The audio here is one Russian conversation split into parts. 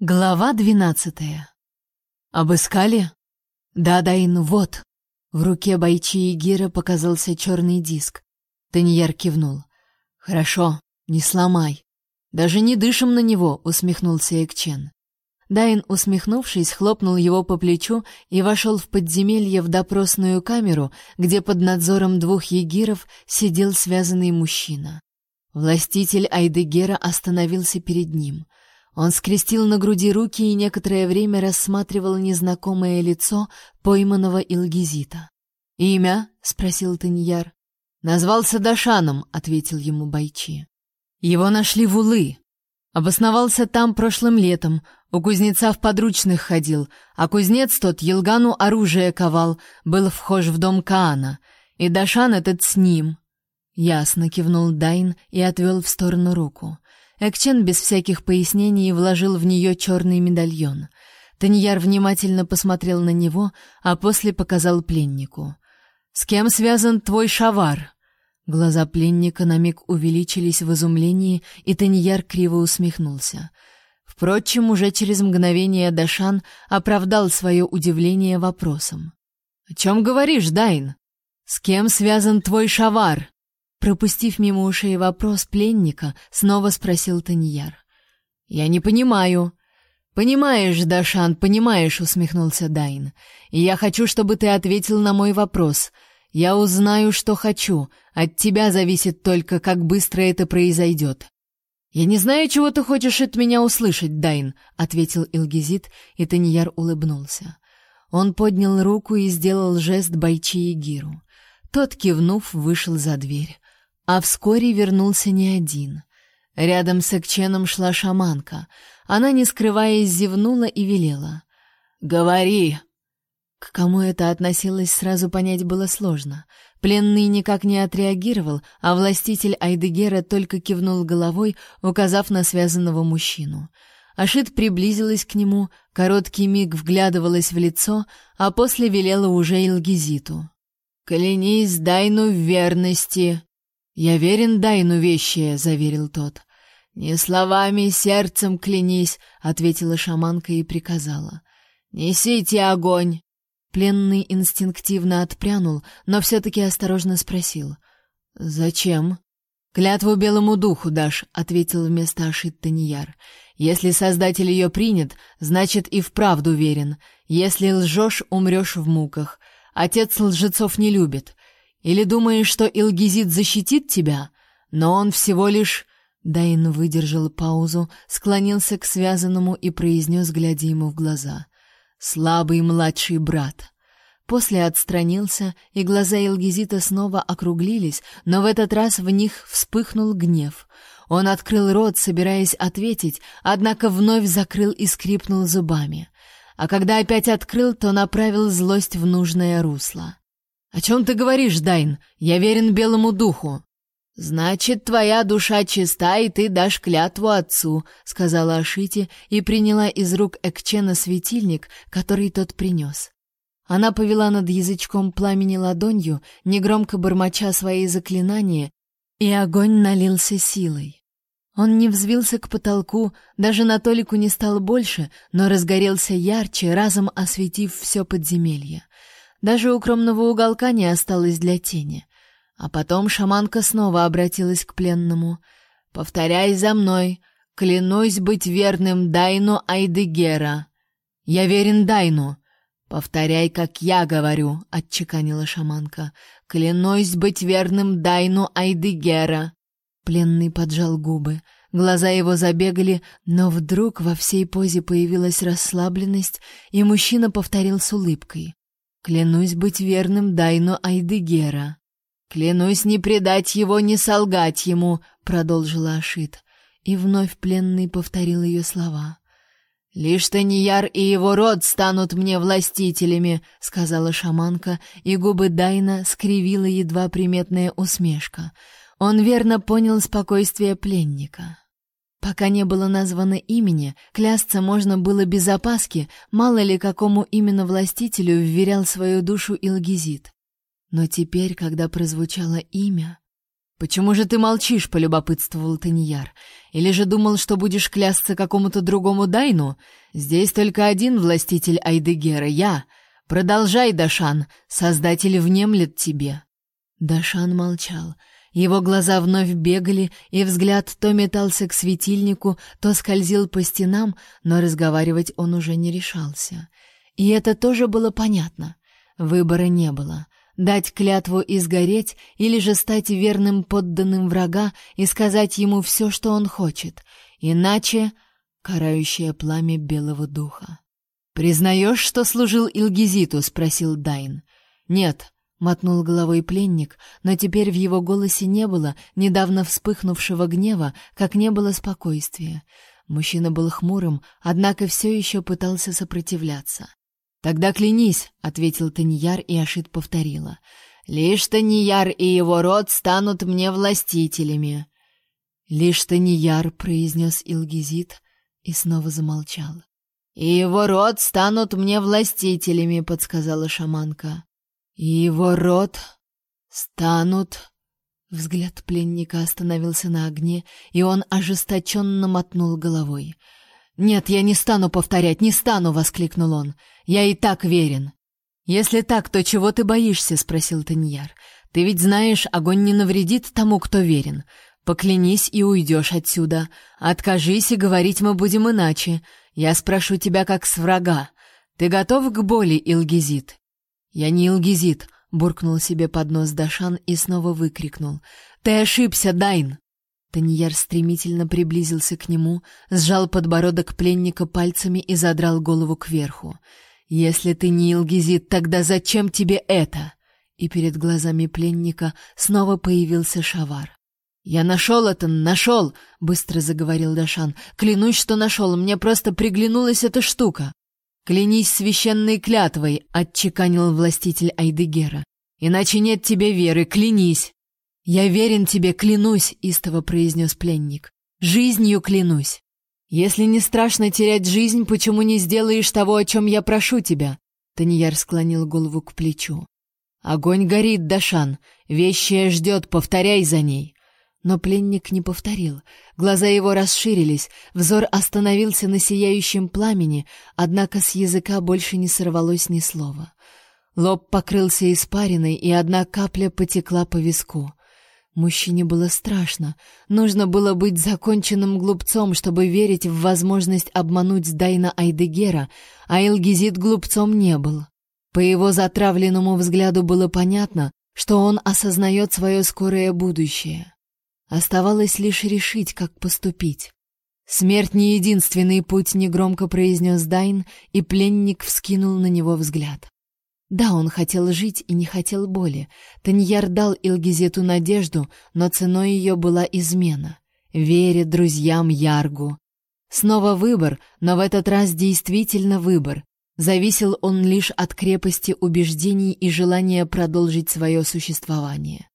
Глава двенадцатая. Обыскали? Да, Дайн, вот. В руке бойчи Игира показался черный диск. Таньяр кивнул. Хорошо, не сломай. Даже не дышим на него, усмехнулся Экчен. Дайн, усмехнувшись, хлопнул его по плечу и вошел в подземелье в допросную камеру, где под надзором двух егиров сидел связанный мужчина. Властитель Айдегера остановился перед ним — он скрестил на груди руки и некоторое время рассматривал незнакомое лицо пойманного Илгизита. «Имя?» — спросил Таньяр. «Назвался Дашаном», — ответил ему Байчи. «Его нашли в Улы. Обосновался там прошлым летом, у кузнеца в подручных ходил, а кузнец тот Елгану оружие ковал, был вхож в дом Каана, и Дашан этот с ним». Ясно кивнул Дайн и отвел в сторону руку. Экчен без всяких пояснений вложил в нее черный медальон. Таньяр внимательно посмотрел на него, а после показал пленнику. «С кем связан твой шавар?» Глаза пленника на миг увеличились в изумлении, и Таньяр криво усмехнулся. Впрочем, уже через мгновение Дашан оправдал свое удивление вопросом. «О чем говоришь, Дайн? С кем связан твой шавар?» Пропустив мимо ушей вопрос пленника, снова спросил Таньяр. «Я не понимаю». «Понимаешь, Дашан, понимаешь», — усмехнулся Дайн. «И я хочу, чтобы ты ответил на мой вопрос. Я узнаю, что хочу. От тебя зависит только, как быстро это произойдет». «Я не знаю, чего ты хочешь от меня услышать, Дайн», — ответил Илгизит, и Таньяр улыбнулся. Он поднял руку и сделал жест Байчи и Гиру. Тот, кивнув, вышел за дверь. А вскоре вернулся не один. Рядом с Экченом шла шаманка. Она, не скрываясь, зевнула и велела. «Говори!» К кому это относилось, сразу понять было сложно. Пленный никак не отреагировал, а властитель Айдегера только кивнул головой, указав на связанного мужчину. Ашит приблизилась к нему, короткий миг вглядывалась в лицо, а после велела уже Илгизиту. «Клянись Дайну в верности!» «Я верен Дайну вещие», — заверил тот. «Не словами, сердцем клянись», — ответила шаманка и приказала. «Несите огонь!» Пленный инстинктивно отпрянул, но все-таки осторожно спросил. «Зачем?» «Клятву белому духу дашь», — ответил вместо Ашит Таньяр. «Если Создатель ее принят, значит и вправду верен. Если лжешь, умрешь в муках. Отец лжецов не любит. Или думаешь, что Илгизит защитит тебя? Но он всего лишь...» Дайн выдержал паузу, склонился к связанному и произнес, глядя ему в глаза. «Слабый младший брат». После отстранился, и глаза Илгизита снова округлились, но в этот раз в них вспыхнул гнев. Он открыл рот, собираясь ответить, однако вновь закрыл и скрипнул зубами. А когда опять открыл, то направил злость в нужное русло. «О чем ты говоришь, Дайн? Я верен белому духу». «Значит, твоя душа чиста, и ты дашь клятву отцу», — сказала Ашити и приняла из рук Экчена светильник, который тот принес. Она повела над язычком пламени ладонью, негромко бормоча свои заклинания, и огонь налился силой. Он не взвился к потолку, даже на толику не стал больше, но разгорелся ярче, разом осветив все подземелье. Даже укромного уголка не осталось для тени. А потом шаманка снова обратилась к пленному. «Повторяй за мной. Клянусь быть верным Дайну Айдегера». «Я верен Дайну». «Повторяй, как я говорю», — отчеканила шаманка. «Клянусь быть верным Дайну Айдегера». Пленный поджал губы. Глаза его забегали, но вдруг во всей позе появилась расслабленность, и мужчина повторил с улыбкой. Клянусь быть верным Дайну Айдегера. Клянусь не предать его, не солгать ему, продолжила Ашит, и вновь пленный повторил ее слова. Лишь Таньяр и его род станут мне властителями, сказала шаманка, и губы Дайна скривила едва приметная усмешка. Он верно понял спокойствие пленника. Пока не было названо имени, клясться можно было без опаски, мало ли какому именно властителю вверял свою душу Илгизит. Но теперь, когда прозвучало имя, «Почему же ты молчишь?» — полюбопытствовал Таньяр. «Или же думал, что будешь клясться какому-то другому Дайну? Здесь только один властитель Айдегера — я. Продолжай, Дашан, создатель внемлет тебе». Дашан молчал. Его глаза вновь бегали, и взгляд то метался к светильнику, то скользил по стенам, но разговаривать он уже не решался. И это тоже было понятно. Выбора не было дать клятву и сгореть, или же стать верным подданным врага и сказать ему все, что он хочет, иначе карающее пламя белого духа. «Признаешь, что служил Илгизиту?» — спросил Дайн. «Нет», — мотнул головой пленник, но теперь в его голосе не было недавно вспыхнувшего гнева, как не было спокойствия. Мужчина был хмурым, однако все еще пытался сопротивляться. Тогда клянись, ответил Таньяр, и Ашит повторила: лишь Таньяр и его род станут мне властителями. Лишь Таньяр произнес Илгизит и снова замолчал. И его род станут мне властителями, подсказала шаманка. И его род станут Взгляд пленника остановился на огне, и он ожесточенно мотнул головой. «Нет, я не стану повторять, не стану!» — воскликнул он. «Я и так верен!» «Если так, то чего ты боишься?» — спросил Таньяр. «Ты ведь знаешь, огонь не навредит тому, кто верен. Поклянись и уйдешь отсюда. Откажись, и говорить мы будем иначе. Я спрошу тебя как с врага. Ты готов к боли, Илгизит?» «Я не Илгизит», — буркнул себе под нос Дашан и снова выкрикнул. «Ты ошибся, Дайн!» Таньяр стремительно приблизился к нему, сжал подбородок пленника пальцами и задрал голову кверху. «Если ты не Илгизит, тогда зачем тебе это?» И перед глазами пленника снова появился Шавар. «Я нашел это, нашел!» — быстро заговорил Дашан. «Клянусь, что нашел, мне просто приглянулась эта штука!» «Клянись священной клятвой!» — отчеканил властитель Айдегера. «Иначе нет тебе веры, клянись!» «Я верен тебе, клянусь», — истово произнес пленник. «Жизнью клянусь. Если не страшно терять жизнь, почему не сделаешь того, о чем я прошу тебя?» Таньяр склонил голову к плечу. «Огонь горит, Дашан. Вещая ждет, повторяй за ней». Но пленник не повторил. Глаза его расширились, взор остановился на сияющем пламени, однако с языка больше не сорвалось ни слова. Лоб покрылся испариной, и одна капля потекла по виску. Мужчине было страшно. Нужно было быть законченным глупцом, чтобы верить в возможность обмануть Дайна Айдегера, а Элгизит глупцом не был. По его затравленному взгляду было понятно, что он осознает свое скорое будущее. Оставалось лишь решить, как поступить. «Смерть не единственный путь», — негромко произнес Дайн, и пленник вскинул на него взгляд. Да, он хотел жить и не хотел боли. Таньяр дал Илгизету надежду, но ценой ее была измена. Вере, друзьям, Яргу. Снова выбор, но в этот раз действительно выбор. Зависел он лишь от крепости убеждений и желания продолжить свое существование.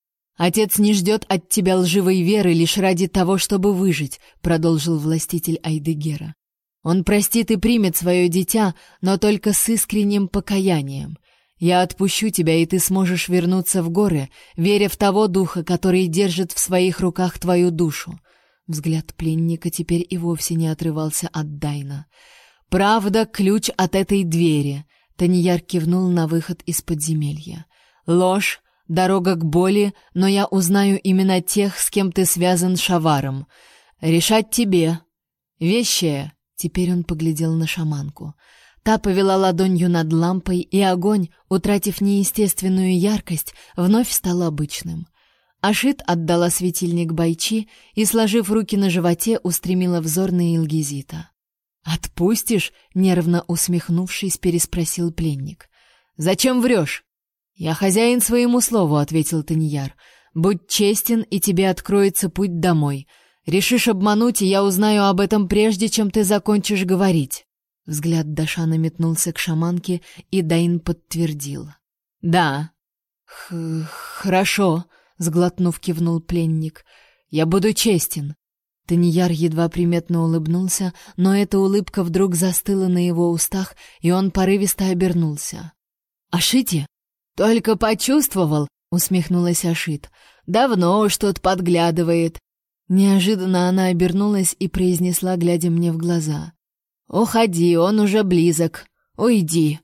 «Отец не ждет от тебя лживой веры лишь ради того, чтобы выжить», — продолжил властитель Айдегера. «Он простит и примет свое дитя, но только с искренним покаянием. Я отпущу тебя, и ты сможешь вернуться в горы, веря в того духа, который держит в своих руках твою душу. Взгляд пленника теперь и вовсе не отрывался от Дайна. Правда, ключ от этой двери. Таньяр кивнул на выход из подземелья. Ложь, дорога к боли, но я узнаю именно тех, с кем ты связан шаваром. Решать тебе. Вещая. Теперь он поглядел на шаманку. Та повела ладонью над лампой, и огонь, утратив неестественную яркость, вновь стал обычным. Ашит отдала светильник Байчи и, сложив руки на животе, устремила взор на Илгизита. «Отпустишь?» — нервно усмехнувшись, переспросил пленник. «Зачем врешь?» «Я хозяин своему слову», — ответил Таньяр. «Будь честен, и тебе откроется путь домой. Решишь обмануть, и я узнаю об этом прежде, чем ты закончишь говорить». Взгляд Дашана метнулся к шаманке, и Дайн подтвердил. «Да». Х «Хорошо», — сглотнув, кивнул пленник. «Я буду честен». Таньяр едва приметно улыбнулся, но эта улыбка вдруг застыла на его устах, и он порывисто обернулся. «Ашити?» «Только почувствовал», — усмехнулась Ашит. Давно тут подглядывает. Неожиданно она обернулась и произнесла, глядя мне в глаза: "Уходи, он уже близок. Уйди".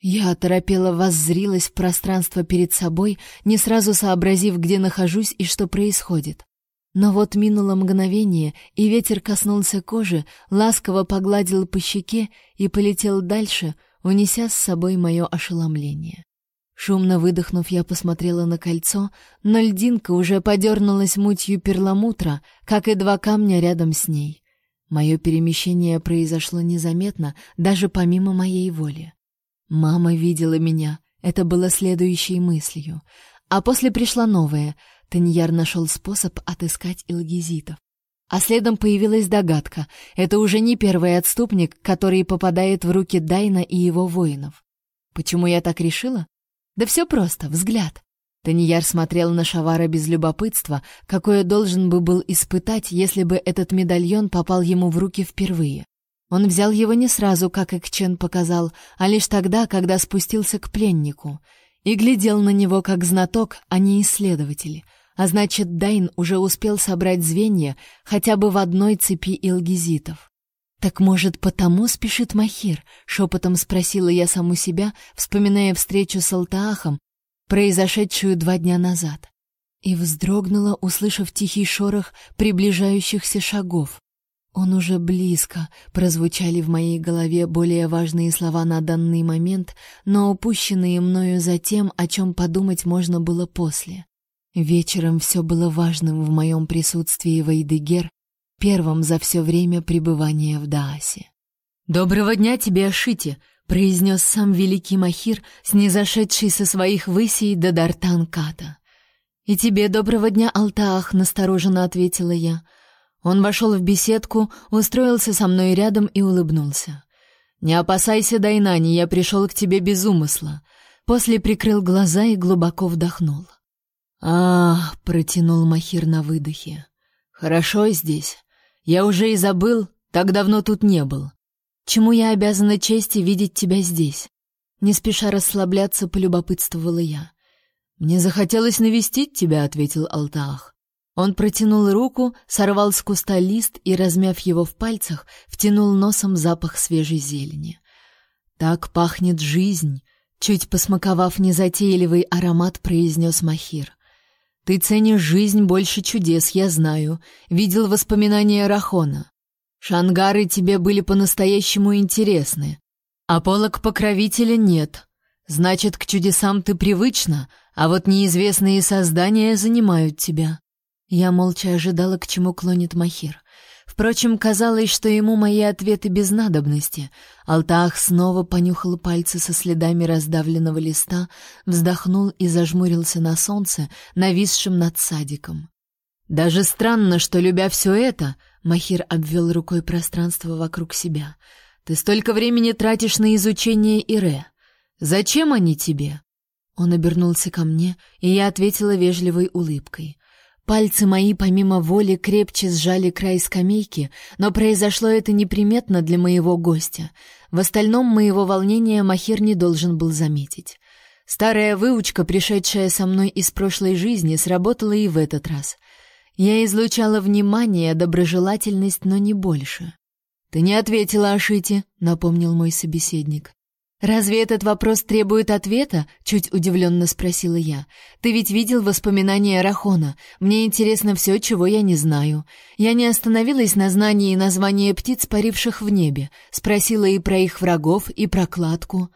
Я оторопела воззрилась в пространство перед собой, не сразу сообразив, где нахожусь и что происходит. Но вот минуло мгновение, и ветер коснулся кожи, ласково погладил по щеке и полетел дальше, унеся с собой мое ошеломление. Шумно выдохнув, я посмотрела на кольцо, но льдинка уже подернулась мутью перламутра, как и два камня рядом с ней. Мое перемещение произошло незаметно, даже помимо моей воли. Мама видела меня, это было следующей мыслью. А после пришла новая. Таньяр нашел способ отыскать илгизитов. А следом появилась догадка. Это уже не первый отступник, который попадает в руки Дайна и его воинов. Почему я так решила? Да все просто, взгляд. Таньяр смотрел на Шавара без любопытства, какое должен бы был испытать, если бы этот медальон попал ему в руки впервые. Он взял его не сразу, как Экчен показал, а лишь тогда, когда спустился к пленнику, и глядел на него как знаток, а не исследователь. А значит, Дайн уже успел собрать звенья хотя бы в одной цепи илгизитов. «Так, может, потому спешит Махир?» — шепотом спросила я саму себя, вспоминая встречу с Алтаахом, произошедшую два дня назад. И вздрогнула, услышав тихий шорох приближающихся шагов. «Он уже близко», — прозвучали в моей голове более важные слова на данный момент, но упущенные мною за тем, о чем подумать можно было после. Вечером все было важным в моем присутствии в Эйдегер, первым за все время пребывания в Даасе. «Доброго дня тебе, Ашити!» — произнес сам великий Махир, снизошедший со своих высей до Дартан-Ката. «И тебе доброго дня, Алтаах!» — настороженно ответила я. Он вошел в беседку, устроился со мной рядом и улыбнулся. «Не опасайся, Дайнани, я пришел к тебе без умысла». После прикрыл глаза и глубоко вдохнул. а протянул Махир на выдохе. «Хорошо здесь. Я уже и забыл, так давно тут не был. Чему я обязана чести видеть тебя здесь? Не спеша расслабляться, полюбопытствовала я. Мне захотелось навестить тебя, ответил Алтаах. Он протянул руку, сорвал с куста лист и, размяв его в пальцах, втянул носом запах свежей зелени. Так пахнет жизнь, чуть посмаковав незатейливый аромат, произнес Махир. Ты ценишь жизнь больше чудес, я знаю. Видел воспоминания Рахона. Шангары тебе были по-настоящему интересны. А полок покровителя нет. Значит, к чудесам ты привычна, а вот неизвестные создания занимают тебя. Я молча ожидала, к чему клонит Махир. Впрочем, казалось, что ему мои ответы без надобности. Алтаах снова понюхал пальцы со следами раздавленного листа, вздохнул и зажмурился на солнце, нависшем над садиком. Даже странно, что любя все это, Махир обвел рукой пространство вокруг себя. Ты столько времени тратишь на изучение Ире. Зачем они тебе? Он обернулся ко мне, и я ответила вежливой улыбкой. Пальцы мои помимо воли крепче сжали край скамейки, но произошло это неприметно для моего гостя. В остальном моего волнения Махир не должен был заметить. Старая выучка, пришедшая со мной из прошлой жизни, сработала и в этот раз. Я излучала внимание, доброжелательность, но не больше. «Ты не ответила Ашите», — напомнил мой собеседник. «Разве этот вопрос требует ответа?» — чуть удивленно спросила я. «Ты ведь видел воспоминания Рахона. Мне интересно все, чего я не знаю. Я не остановилась на знании названия птиц, паривших в небе. Спросила и про их врагов, и про кладку.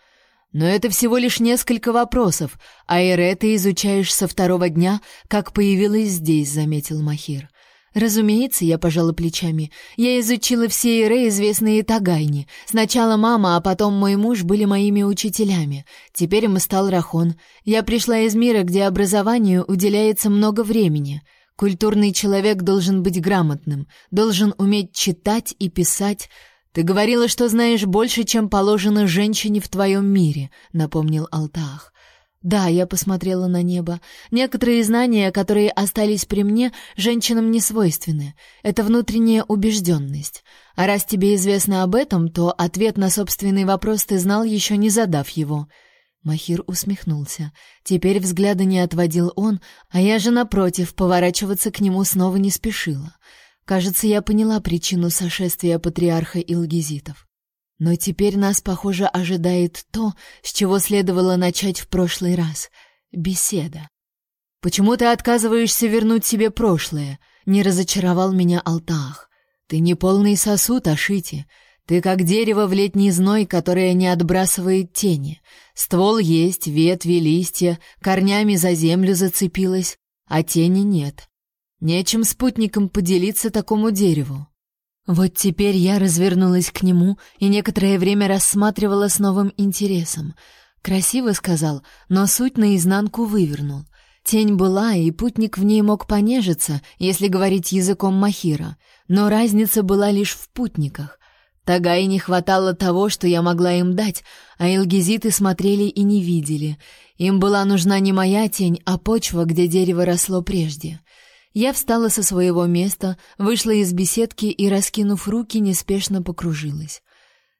Но это всего лишь несколько вопросов, а Эре ты изучаешь со второго дня, как появилась здесь», — заметил Махир. Разумеется, я пожала плечами. Я изучила все иры, известные Тагайне. Сначала мама, а потом мой муж были моими учителями. Теперь им стал Рахон. Я пришла из мира, где образованию уделяется много времени. Культурный человек должен быть грамотным, должен уметь читать и писать. Ты говорила, что знаешь больше, чем положено женщине в твоем мире, напомнил Алтах. Да, я посмотрела на небо. Некоторые знания, которые остались при мне, женщинам не свойственны. Это внутренняя убежденность. А раз тебе известно об этом, то ответ на собственный вопрос ты знал, еще не задав его. Махир усмехнулся. Теперь взгляда не отводил он, а я же напротив поворачиваться к нему снова не спешила. Кажется, я поняла причину сошествия патриарха Илгизитов. Но теперь нас, похоже, ожидает то, с чего следовало начать в прошлый раз беседа. Почему ты отказываешься вернуть себе прошлое? Не разочаровал меня Алтаах. Ты не полный сосуд, Ашити. Ты как дерево в летний зной, которое не отбрасывает тени. Ствол есть, ветви, листья, корнями за землю зацепилась, а тени нет. Нечем спутникам поделиться такому дереву. Вот теперь я развернулась к нему и некоторое время рассматривала с новым интересом. Красиво сказал, но суть наизнанку вывернул. Тень была, и путник в ней мог понежиться, если говорить языком Махира, но разница была лишь в путниках. Тагай не хватало того, что я могла им дать, а элгизиты смотрели и не видели. Им была нужна не моя тень, а почва, где дерево росло прежде. Я встала со своего места, вышла из беседки и, раскинув руки, неспешно покружилась.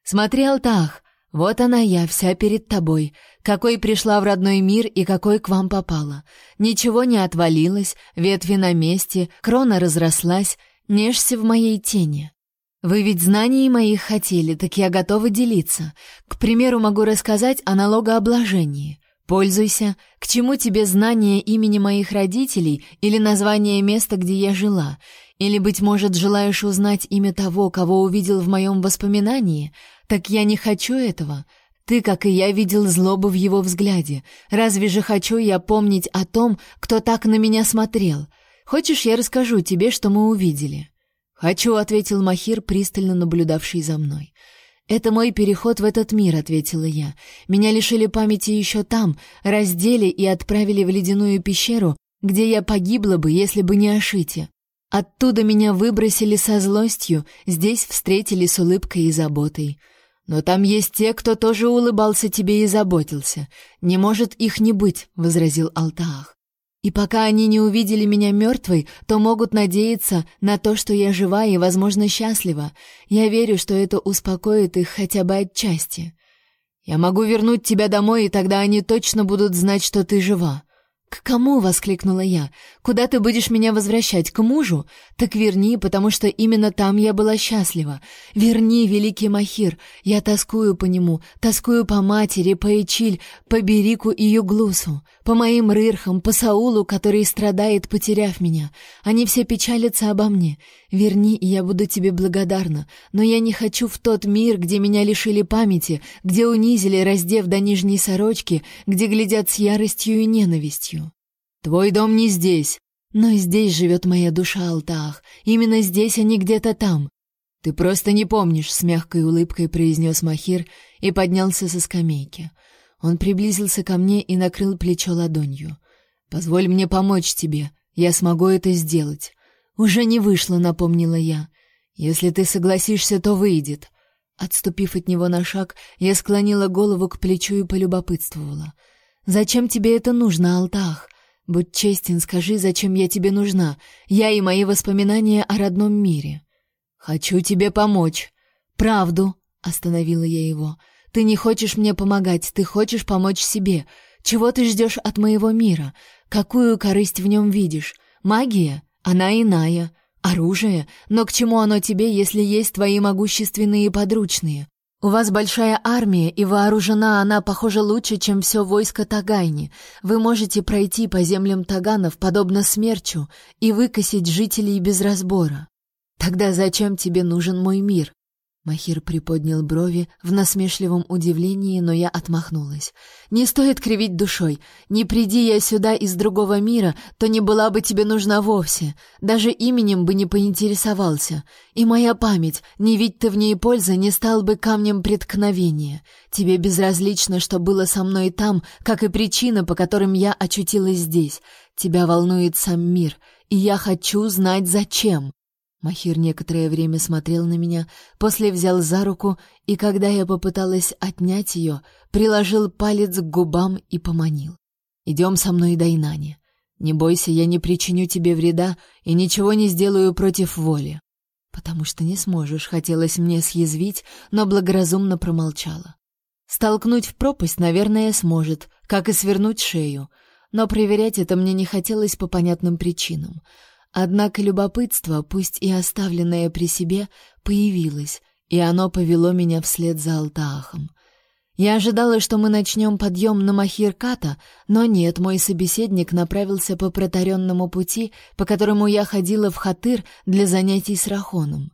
«Смотри, Алтах, вот она я, вся перед тобой, какой пришла в родной мир и какой к вам попала. Ничего не отвалилось, ветви на месте, крона разрослась, нежься в моей тени». Вы ведь знаний моих хотели, так я готова делиться. К примеру, могу рассказать о налогообложении. Пользуйся. К чему тебе знание имени моих родителей или название места, где я жила? Или, быть может, желаешь узнать имя того, кого увидел в моем воспоминании? Так я не хочу этого. Ты, как и я, видел злобу в его взгляде. Разве же хочу я помнить о том, кто так на меня смотрел? Хочешь, я расскажу тебе, что мы увидели?» «Хочу», — ответил Махир, пристально наблюдавший за мной. «Это мой переход в этот мир», — ответила я. «Меня лишили памяти еще там, раздели и отправили в ледяную пещеру, где я погибла бы, если бы не Ашите. Оттуда меня выбросили со злостью, здесь встретили с улыбкой и заботой. Но там есть те, кто тоже улыбался тебе и заботился. Не может их не быть», — возразил Алтаах. И пока они не увидели меня мертвой, то могут надеяться на то, что я жива и, возможно, счастлива. Я верю, что это успокоит их хотя бы отчасти. Я могу вернуть тебя домой, и тогда они точно будут знать, что ты жива. «К кому?» — воскликнула я. «Куда ты будешь меня возвращать? К мужу? Так верни, потому что именно там я была счастлива. Верни, великий Махир, я тоскую по нему, тоскую по матери, по Эчиль, по Берику и Юглусу, по моим рырхам, по Саулу, который страдает, потеряв меня. Они все печалятся обо мне. Верни, и я буду тебе благодарна. Но я не хочу в тот мир, где меня лишили памяти, где унизили, раздев до нижней сорочки, где глядят с яростью и ненавистью. Твой дом не здесь, но здесь живет моя душа, Алтаах. Именно здесь, а не где-то там. Ты просто не помнишь, с мягкой улыбкой произнес Махир и поднялся со скамейки. Он приблизился ко мне и накрыл плечо ладонью. Позволь мне помочь тебе. Я смогу это сделать. Уже не вышло, напомнила я. Если ты согласишься, то выйдет. Отступив от него на шаг, я склонила голову к плечу и полюбопытствовала. Зачем тебе это нужно, Алтах? Будь честен, скажи, зачем я тебе нужна? Я и мои воспоминания о родном мире. Хочу тебе помочь. Правду, остановила я его. Ты не хочешь мне помогать, ты хочешь помочь себе. Чего ты ждешь от моего мира? Какую корысть в нем видишь? Магия? Она иная. Оружие? Но к чему оно тебе, если есть твои могущественные подручные? У вас большая армия, и вооружена она, похоже, лучше, чем все войско Тагайни. Вы можете пройти по землям таганов, подобно смерчу, и выкосить жителей без разбора. Тогда зачем тебе нужен мой мир? Махир приподнял брови в насмешливом удивлении, но я отмахнулась. «Не стоит кривить душой. Не приди я сюда из другого мира, то не была бы тебе нужна вовсе. Даже именем бы не поинтересовался. И моя память, не видь ты в ней пользы, не стал бы камнем преткновения. Тебе безразлично, что было со мной там, как и причина, по которым я очутилась здесь. Тебя волнует сам мир, и я хочу знать, зачем». Махир некоторое время смотрел на меня, после взял за руку, и когда я попыталась отнять ее, приложил палец к губам и поманил. «Идем со мной, Дайнани. Не бойся, я не причиню тебе вреда и ничего не сделаю против воли». «Потому что не сможешь», — хотелось мне съязвить, но благоразумно промолчала. Столкнуть в пропасть, наверное, сможет, как и свернуть шею, но проверять это мне не хотелось по понятным причинам. Однако любопытство, пусть и оставленное при себе, появилось, и оно повело меня вслед за Алтаахом. Я ожидала, что мы начнем подъем на Махирката, но нет, мой собеседник направился по протаренному пути, по которому я ходила в Хатыр для занятий с Рахоном.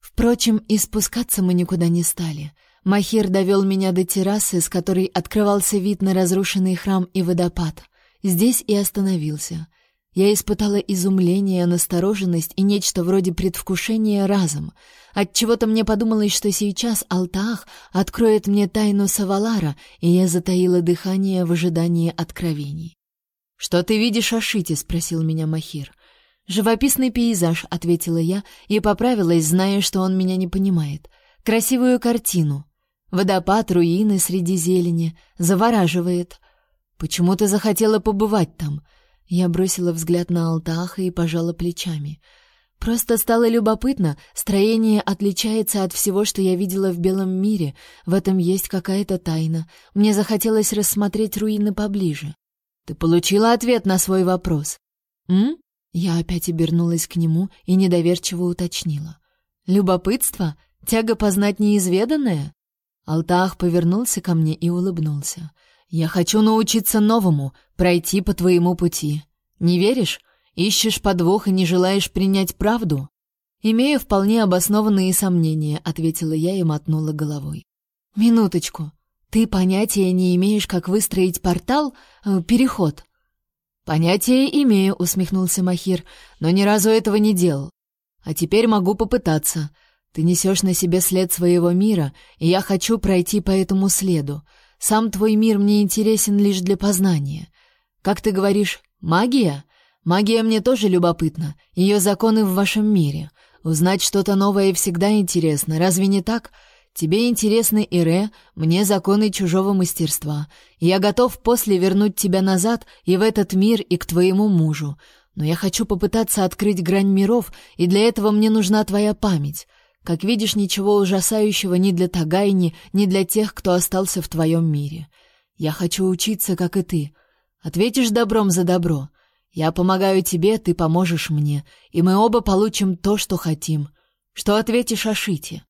Впрочем, и спускаться мы никуда не стали. Махир довел меня до террасы, с которой открывался вид на разрушенный храм и водопад. Здесь и остановился. Я испытала изумление, настороженность и нечто вроде предвкушения разом. От чего-то мне подумалось, что сейчас Алтаах откроет мне тайну Савалара, и я затаила дыхание в ожидании откровений. Что ты видишь о Шите? спросил меня Махир. Живописный пейзаж, ответила я и поправилась, зная, что он меня не понимает. Красивую картину. Водопад, руины среди зелени завораживает. Почему ты захотела побывать там? Я бросила взгляд на Алтаха и пожала плечами. Просто стало любопытно, строение отличается от всего, что я видела в белом мире. В этом есть какая-то тайна. Мне захотелось рассмотреть руины поближе. Ты получила ответ на свой вопрос. М? Я опять обернулась к нему и недоверчиво уточнила: "Любопытство, тяга познать неизведанное?" Алтах повернулся ко мне и улыбнулся. Я хочу научиться новому, пройти по твоему пути. Не веришь? Ищешь подвох и не желаешь принять правду? Имею вполне обоснованные сомнения, ответила я и мотнула головой. Минуточку. Ты понятия не имеешь, как выстроить портал, э, переход. Понятия имею, усмехнулся Махир, но ни разу этого не делал. А теперь могу попытаться. Ты несешь на себе след своего мира, и я хочу пройти по этому следу. Сам твой мир мне интересен лишь для познания. Как ты говоришь, магия? Магия мне тоже любопытна. Ее законы в вашем мире. Узнать что-то новое всегда интересно. Разве не так? Тебе интересны Ире, мне законы чужого мастерства. Я готов после вернуть тебя назад и в этот мир, и к твоему мужу. Но я хочу попытаться открыть грань миров, и для этого мне нужна твоя память. Как видишь, ничего ужасающего ни для Тагайни, ни для тех, кто остался в твоем мире. Я хочу учиться, как и ты. Ответишь добром за добро. Я помогаю тебе, ты поможешь мне, и мы оба получим то, что хотим. Что ответишь Ашите?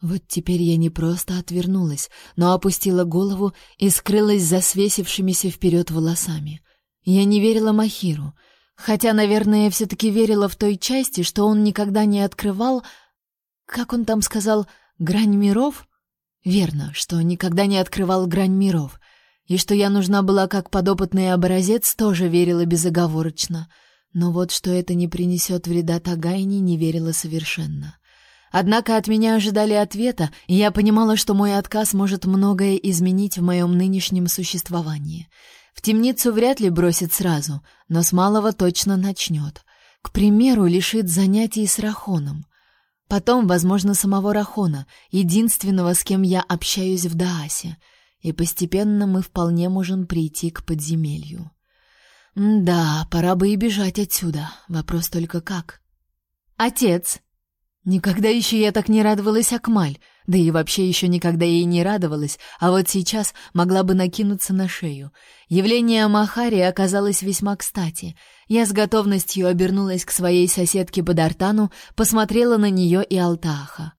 Вот теперь я не просто отвернулась, но опустила голову и скрылась за свесившимися вперед волосами. Я не верила Махиру, хотя, наверное, все таки верила в той части, что он никогда не открывал как он там сказал, грань миров? Верно, что никогда не открывал грань миров. И что я нужна была как подопытный образец, тоже верила безоговорочно. Но вот что это не принесет вреда Тагайне, не верила совершенно. Однако от меня ожидали ответа, и я понимала, что мой отказ может многое изменить в моем нынешнем существовании. В темницу вряд ли бросит сразу, но с малого точно начнет. К примеру, лишит занятий с Рахоном. Потом, возможно, самого Рахона, единственного, с кем я общаюсь в Даасе, и постепенно мы вполне можем прийти к подземелью. М да, пора бы и бежать отсюда. Вопрос только как. Отец. Никогда еще я так не радовалась Акмаль, да и вообще еще никогда ей не радовалась, а вот сейчас могла бы накинуться на шею. Явление Махари оказалось весьма кстати. Я с готовностью обернулась к своей соседке Бадартану, посмотрела на нее и Алтааха.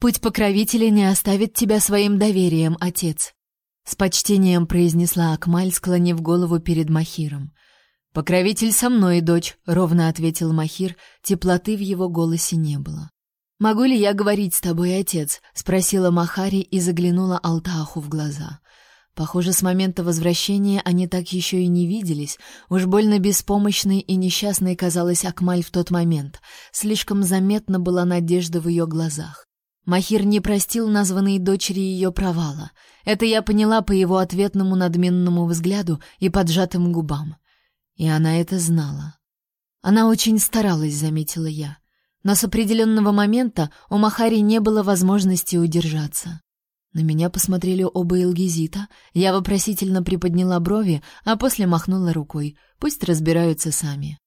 «Путь покровителя не оставит тебя своим доверием, отец», — с почтением произнесла Акмаль, склонив голову перед Махиром. «Покровитель со мной, дочь», — ровно ответил Махир, теплоты в его голосе не было. «Могу ли я говорить с тобой, отец?» — спросила Махари и заглянула Алтаху в глаза. Похоже, с момента возвращения они так еще и не виделись. Уж больно беспомощной и несчастной казалась Акмаль в тот момент. Слишком заметна была надежда в ее глазах. Махир не простил названной дочери ее провала. Это я поняла по его ответному надменному взгляду и поджатым губам. И она это знала. Она очень старалась, заметила я. Но с определенного момента у Махари не было возможности удержаться. На меня посмотрели оба Элгизита. Я вопросительно приподняла брови, а после махнула рукой. Пусть разбираются сами.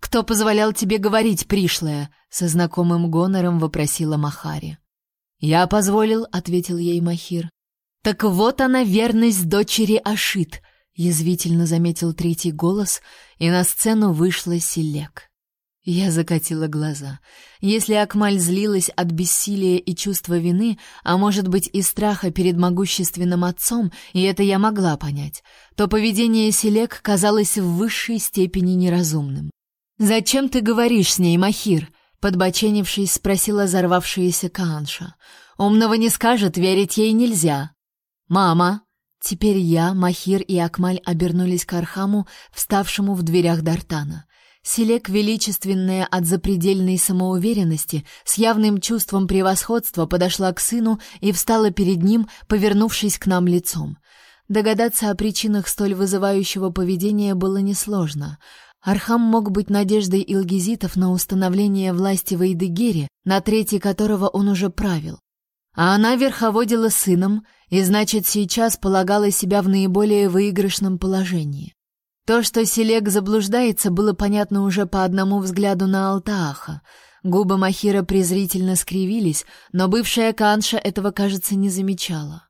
Кто позволял тебе говорить, пришлая? со знакомым гонором вопросила Махари. Я позволил, ответил ей Махир. Так вот она верность дочери Ашит, язвительно заметил третий голос, и на сцену вышла Селек. Я закатила глаза. Если Акмаль злилась от бессилия и чувства вины, а может быть и страха перед могущественным отцом, и это я могла понять, то поведение Селек казалось в высшей степени неразумным. «Зачем ты говоришь с ней, Махир?» Подбоченившись, спросила взорвавшаяся Каанша. «Умного не скажет, верить ей нельзя». «Мама!» Теперь я, Махир и Акмаль обернулись к Архаму, вставшему в дверях Дартана. Селек, величественная от запредельной самоуверенности, с явным чувством превосходства подошла к сыну и встала перед ним, повернувшись к нам лицом. Догадаться о причинах столь вызывающего поведения было несложно. Архам мог быть надеждой илгизитов на установление власти в Эйдегере, на трети которого он уже правил. А она верховодила сыном, и значит, сейчас полагала себя в наиболее выигрышном положении. То, что Селек заблуждается, было понятно уже по одному взгляду на Алтааха. Губы Махира презрительно скривились, но бывшая Канша этого, кажется, не замечала.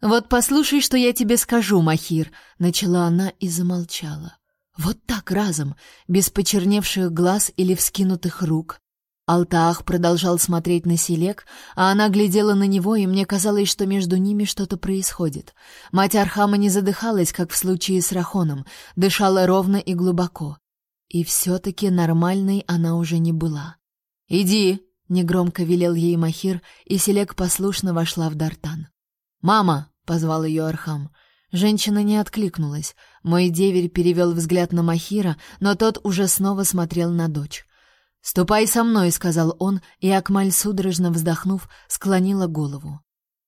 «Вот послушай, что я тебе скажу, Махир», — начала она и замолчала. Вот так разом, без почерневших глаз или вскинутых рук, Алтаах продолжал смотреть на Селек, а она глядела на него, и мне казалось, что между ними что-то происходит. Мать Архама не задыхалась, как в случае с Рахоном, дышала ровно и глубоко. И все-таки нормальной она уже не была. «Иди!» — негромко велел ей Махир, и Селек послушно вошла в Дартан. «Мама!» — позвал ее Архам. Женщина не откликнулась. Мой деверь перевел взгляд на Махира, но тот уже снова смотрел на дочь. «Ступай со мной», — сказал он, и Акмаль, судорожно вздохнув, склонила голову.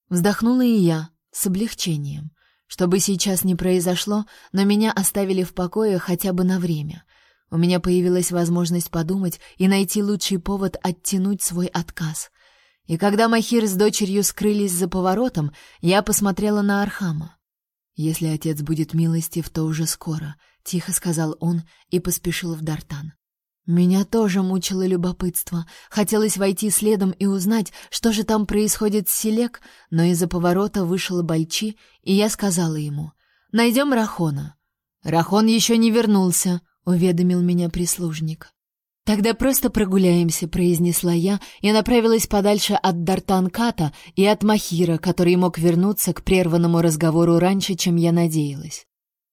Вздохнула и я, с облегчением. Что бы сейчас ни произошло, но меня оставили в покое хотя бы на время. У меня появилась возможность подумать и найти лучший повод оттянуть свой отказ. И когда Махир с дочерью скрылись за поворотом, я посмотрела на Архама. «Если отец будет милостив, то уже скоро», — тихо сказал он и поспешил в Дартан. Меня тоже мучило любопытство. Хотелось войти следом и узнать, что же там происходит с Селек, но из-за поворота вышел Бальчи, и я сказала ему: «Найдем Рахона». Рахон еще не вернулся, уведомил меня прислужник. Тогда просто прогуляемся, произнесла я и направилась подальше от Дартанката и от Махира, который мог вернуться к прерванному разговору раньше, чем я надеялась.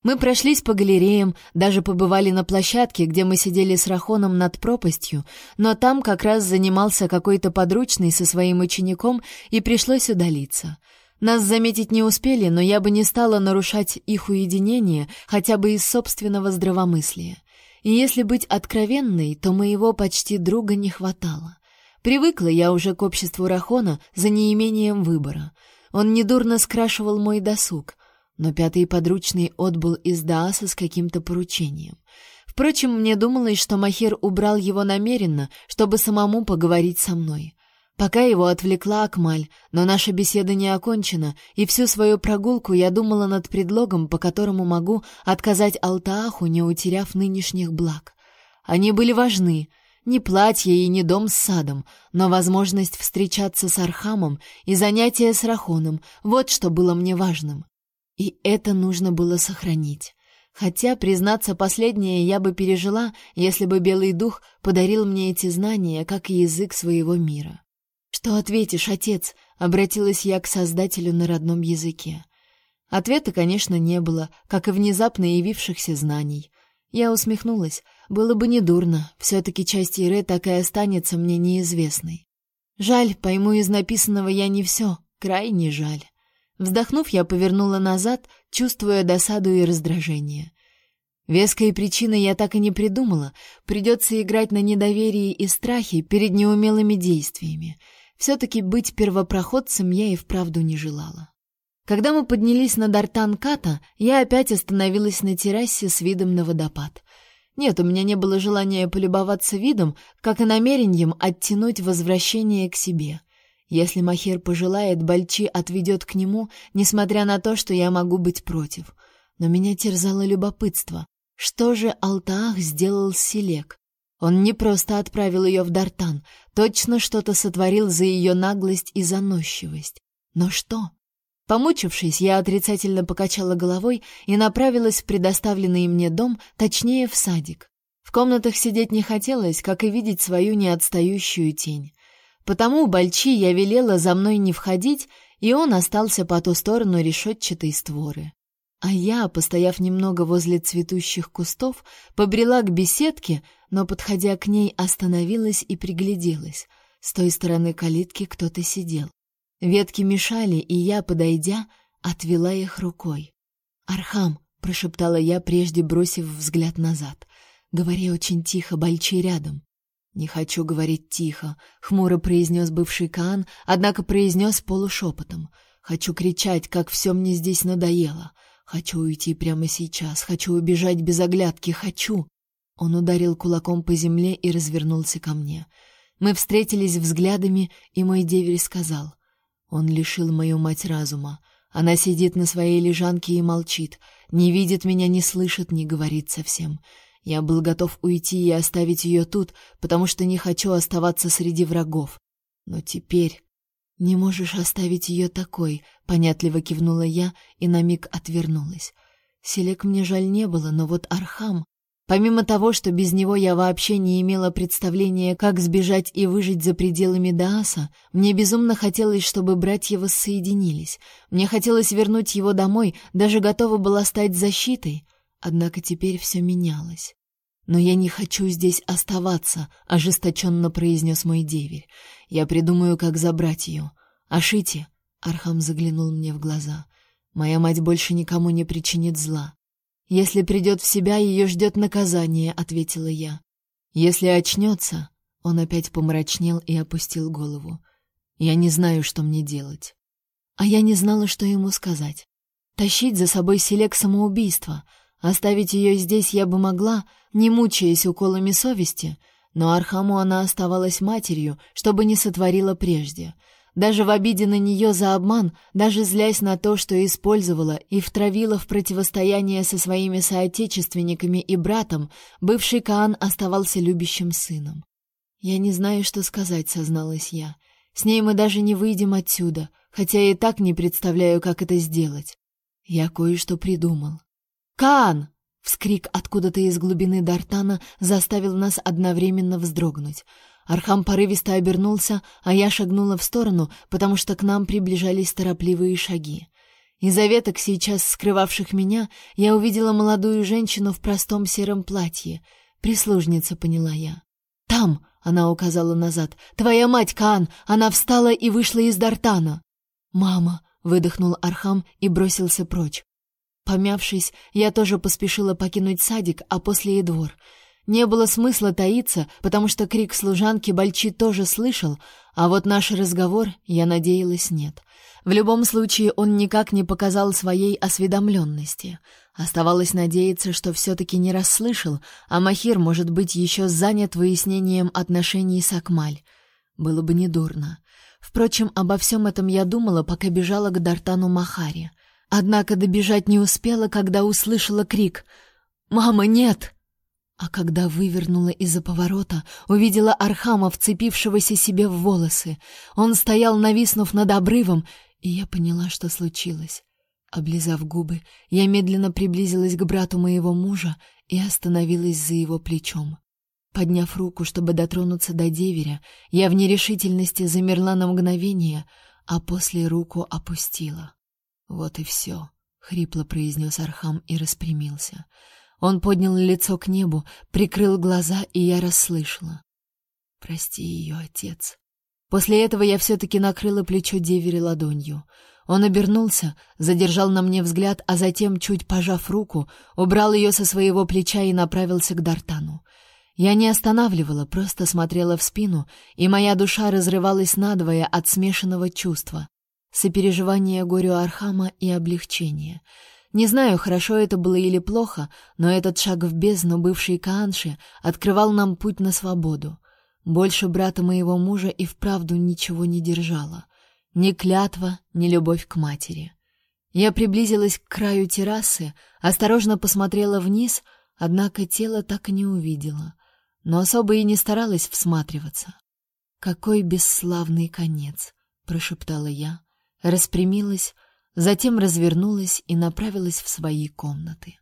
Мы прошлись по галереям, даже побывали на площадке, где мы сидели с Рахоном над пропастью, но там как раз занимался какой-то подручный со своим учеником, и пришлось удалиться. Нас заметить не успели, но я бы не стала нарушать их уединение хотя бы из собственного здравомыслия. И если быть откровенной, то моего почти друга не хватало. Привыкла я уже к обществу Рахона за неимением выбора. Он недурно скрашивал мой досуг — но пятый подручный отбыл из Дааса с каким-то поручением. Впрочем, мне думалось, что Махир убрал его намеренно, чтобы самому поговорить со мной. Пока его отвлекла Акмаль, но наша беседа не окончена, и всю свою прогулку я думала над предлогом, по которому могу отказать Алтааху, не утеряв нынешних благ. Они были важны, не платье и не дом с садом, но возможность встречаться с Архамом и занятия с Рахоном — вот что было мне важным. И это нужно было сохранить. Хотя, признаться, последнее я бы пережила, если бы Белый Дух подарил мне эти знания, как язык своего мира. «Что ответишь, отец?» — обратилась я к Создателю на родном языке. Ответа, конечно, не было, как и внезапно явившихся знаний. Я усмехнулась. Было бы недурно, все-таки часть Иры так и останется мне неизвестной. Жаль, пойму из написанного я не все, крайне жаль. Вздохнув, я повернула назад, чувствуя досаду и раздражение. Веской причины я так и не придумала. Придется играть на недоверии и страхе перед неумелыми действиями. Все-таки быть первопроходцем я и вправду не желала. Когда мы поднялись на Дартан-Ката, я опять остановилась на террасе с видом на водопад. Нет, у меня не было желания полюбоваться видом, как и намерением оттянуть возвращение к себе. Если Махир пожелает, Бальчи отведет к нему, несмотря на то, что я могу быть против. Но меня терзало любопытство. Что же Алтаах сделал с Селек? Он не просто отправил ее в Дартан, точно что-то сотворил за ее наглость и заносчивость. Но что? Помучившись, я отрицательно покачала головой и направилась в предоставленный мне дом, точнее, в садик. В комнатах сидеть не хотелось, как и видеть свою неотстающую тень. Потому Бальчи я велела за мной не входить, и он остался по ту сторону решетчатой створы. А я, постояв немного возле цветущих кустов, побрела к беседке, но, подходя к ней, остановилась и пригляделась. С той стороны калитки кто-то сидел. Ветки мешали, и я, подойдя, отвела их рукой. «Архам!» — прошептала я, прежде бросив взгляд назад. «Говори очень тихо, Бальчи рядом». «Не хочу говорить тихо», — хмуро произнес бывший Каан, однако произнес полушепотом. «Хочу кричать, как все мне здесь надоело. Хочу уйти прямо сейчас, хочу убежать без оглядки, хочу!» Он ударил кулаком по земле и развернулся ко мне. Мы встретились взглядами, и мой деверь сказал — он лишил мою мать разума. Она сидит на своей лежанке и молчит, не видит меня, не слышит, не говорит совсем. Я был готов уйти и оставить ее тут, потому что не хочу оставаться среди врагов. Но теперь не можешь оставить ее такой, понятливо кивнула я и на миг отвернулась. Селек мне жаль не было, но вот Архам Помимо того, что без него я вообще не имела представления, как сбежать и выжить за пределами Дааса, мне безумно хотелось, чтобы братья воссоединились. Мне хотелось вернуть его домой, даже готова была стать защитой. Однако теперь все менялось. «Но я не хочу здесь оставаться», — ожесточенно произнес мой деверь. «Я придумаю, как забрать ее. Ашите», — Архам заглянул мне в глаза, — «моя мать больше никому не причинит зла. Если придет в себя, ее ждет наказание, ответила я. Если очнется, он опять помрачнел и опустил голову. Я не знаю, что мне делать. А я не знала, что ему сказать. Тащить за собой селек самоубийства, оставить ее здесь я бы могла, не мучаясь уколами совести, но Архаму она оставалась матерью, чтобы не сотворила прежде. Даже в обиде на нее за обман, даже злясь на то, что использовала и втравила в противостояние со своими соотечественниками и братом, бывший Каан оставался любящим сыном. «Я не знаю, что сказать», — созналась я. «С ней мы даже не выйдем отсюда, хотя и так не представляю, как это сделать. Я кое-что придумал». «Каан!» — вскрик откуда-то из глубины Дартана заставил нас одновременно вздрогнуть — Архам порывисто обернулся, а я шагнула в сторону, потому что к нам приближались торопливые шаги. Из-за веток, сейчас скрывавших меня, я увидела молодую женщину в простом сером платье. Прислужница, поняла я. «Там!» — она указала назад. «Твоя мать, Каан! Она встала и вышла из Дартана!» «Мама!» — выдохнул Архам и бросился прочь. Помявшись, я тоже поспешила покинуть садик, а после и двор — не было смысла таиться, потому что крик служанки Бальчи тоже слышал, а вот наш разговор, я надеялась, нет. В любом случае он никак не показал своей осведомленности. Оставалось надеяться, что все-таки не расслышал, а Махир, может быть, еще занят выяснением отношений с Акмаль. Было бы недурно. Впрочем, обо всем этом я думала, пока бежала к Дартану Махаре. Однако добежать не успела, когда услышала крик «Мама, нет!» А когда вывернула из-за поворота, увидела Архама, вцепившегося себе в волосы. Он стоял, нависнув над обрывом, и я поняла, что случилось. Облизав губы, я медленно приблизилась к брату моего мужа и остановилась за его плечом. Подняв руку, чтобы дотронуться до деверя, я в нерешительности замерла на мгновение, а после руку опустила. «Вот и все», — хрипло произнес Архам и распрямился. Он поднял лицо к небу, прикрыл глаза, и я расслышала. «Прости ее, отец». После этого я все-таки накрыла плечо деверя ладонью. Он обернулся, задержал на мне взгляд, а затем, чуть пожав руку, убрал ее со своего плеча и направился к Дартану. Я не останавливала, просто смотрела в спину, и моя душа разрывалась надвое от смешанного чувства — сопереживания горю Архама и облегчения — не знаю, хорошо это было или плохо, но этот шаг в бездну бывшей Каанши открывал нам путь на свободу. Больше брата моего мужа и вправду ничего не держало. Ни клятва, ни любовь к матери. Я приблизилась к краю террасы, осторожно посмотрела вниз, однако тело так и не увидела, но особо и не старалась всматриваться. «Какой бесславный конец!» — прошептала я, распрямилась, затем развернулась и направилась в свои комнаты.